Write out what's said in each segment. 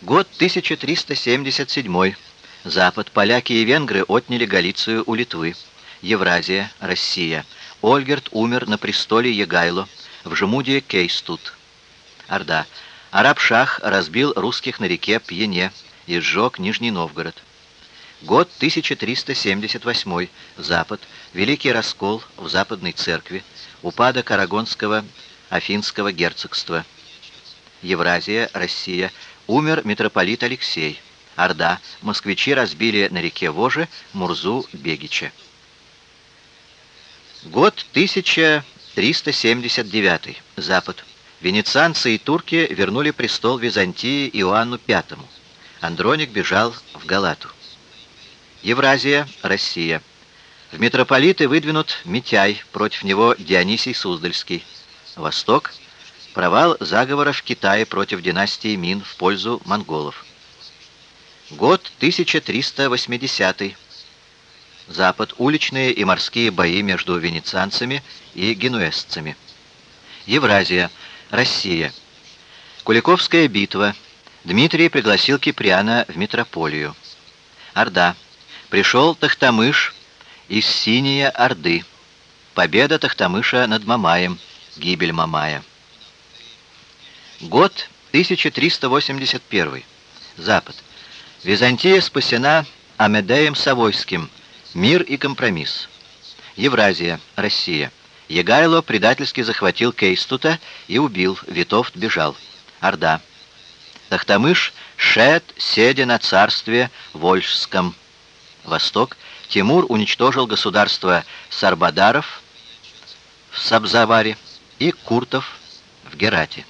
Год 1377. Запад. Поляки и венгры отняли Галицию у Литвы. Евразия, Россия. Ольгерт умер на престоле Егайло, в Жемуде Кейстут. Орда. Араб-шах разбил русских на реке Пьене и сжег Нижний Новгород. Год 1378. Запад. Великий раскол в Западной церкви. Упадок Арагонского Афинского герцогства. Евразия, Россия. Умер митрополит Алексей. Орда. Москвичи разбили на реке Воже Мурзу Бегича. Год 1379. Запад. Венецианцы и турки вернули престол Византии Иоанну V. Андроник бежал в Галату. Евразия, Россия. В митрополиты выдвинут Митяй, против него Дионисий Суздальский. Восток. Провал заговора в Китае против династии Мин в пользу монголов. Год 1380. Запад. Уличные и морские бои между венецианцами и генуэзцами. Евразия. Россия. Куликовская битва. Дмитрий пригласил Киприана в метрополию. Орда. Пришел Тахтамыш из Синия Орды. Победа Тахтамыша над Мамаем. Гибель Мамая. Год 1381. Запад. Византия спасена Амедеем Савойским. Мир и компромисс. Евразия. Россия. Егайло предательски захватил Кейстута и убил. Витовт бежал. Орда. Тахтамыш Шет, седя на царстве Вольжском. Восток. Тимур уничтожил государство Сарбадаров в Сабзаваре и Куртов в Герате.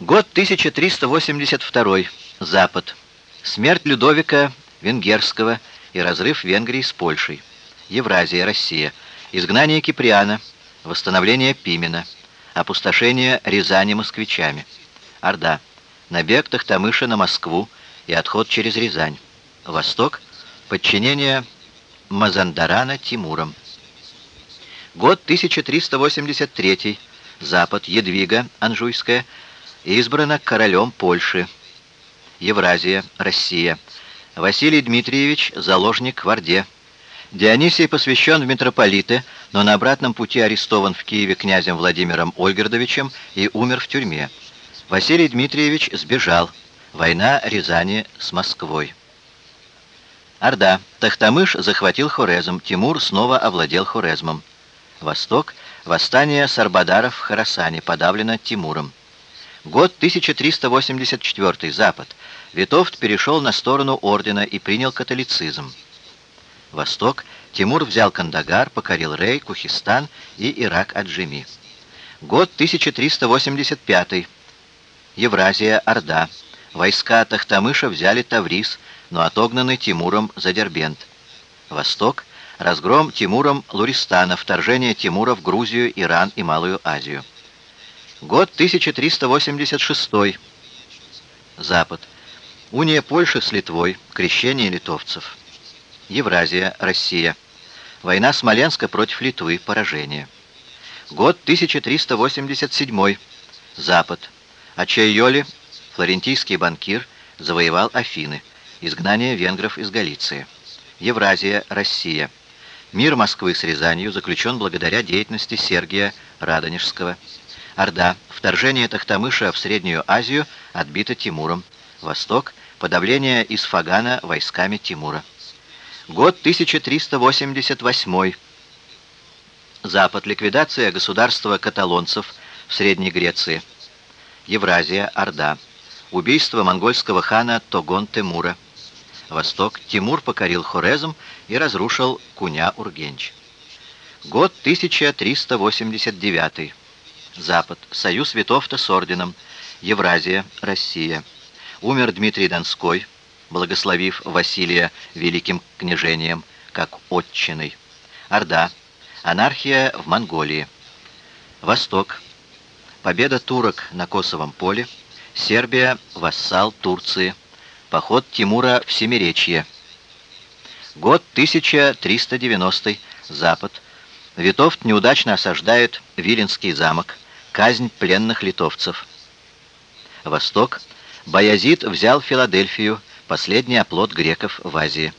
Год 1382. Запад. Смерть Людовика Венгерского и разрыв Венгрии с Польшей. Евразия, Россия. Изгнание Киприана. Восстановление Пимена. Опустошение Рязани москвичами. Орда. Набег Тахтамыша на Москву и отход через Рязань. Восток. Подчинение Мазандарана Тимуром. Год 1383. Запад. Едвига Анжуйская. Избрана королем Польши. Евразия. Россия. Василий Дмитриевич, заложник в Орде. Дионисий посвящен в митрополиты, но на обратном пути арестован в Киеве князем Владимиром Ольгердовичем и умер в тюрьме. Василий Дмитриевич сбежал. Война Рязани с Москвой. Орда. Тахтамыш захватил Хорезм. Тимур снова овладел Хорезмом. Восток. Восстание Сарбадаров в Харасане подавлено Тимуром. Год 1384. Запад. Витовт перешел на сторону ордена и принял католицизм. Восток. Тимур взял Кандагар, покорил Рей, Кухистан и Ирак-Аджими. Год 1385. Евразия, Орда. Войска Тахтамыша взяли Таврис, но отогнаны Тимуром за Дербент. Восток. Разгром Тимуром Луристана, вторжение Тимура в Грузию, Иран и Малую Азию. Год 1386. Запад. Уния Польши с Литвой, крещение литовцев. Евразия, Россия. Война Смоленска против Литвы, поражение. Год 1387. Запад. Ачайоли, флорентийский банкир, завоевал Афины. Изгнание венгров из Галиции. Евразия, Россия. Мир Москвы с Рязанью заключен благодаря деятельности Сергия Радонежского. Орда. Вторжение Тахтамыша в Среднюю Азию отбито Тимуром. Восток. Подавление Исфагана войсками Тимура. Год 1388. Запад. Ликвидация государства каталонцев в Средней Греции. Евразия, Орда. Убийство монгольского хана Тогон-Темура. Восток. Тимур покорил Хорезм и разрушил Куня-Ургенч. Год 1389. Запад. Союз Витовта с орденом. Евразия, Россия. Умер Дмитрий Донской, благословив Василия великим княжением, как отчиной. Орда. Анархия в Монголии. Восток. Победа турок на Косовом поле. Сербия – вассал Турции. Поход Тимура в Семиречье. Год 1390 Запад. Витовт неудачно осаждает Виленский замок. Казнь пленных литовцев. Восток. Баязид взял Филадельфию, последний оплот греков в Азии.